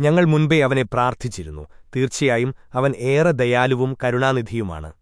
ഞങ്ങൾ മുൻപേ അവനെ പ്രാർത്ഥിച്ചിരുന്നു. തീർച്ചയായും അവൻ ഏറെ ദയാലുവും കരുണാനിധിയുമാണ്.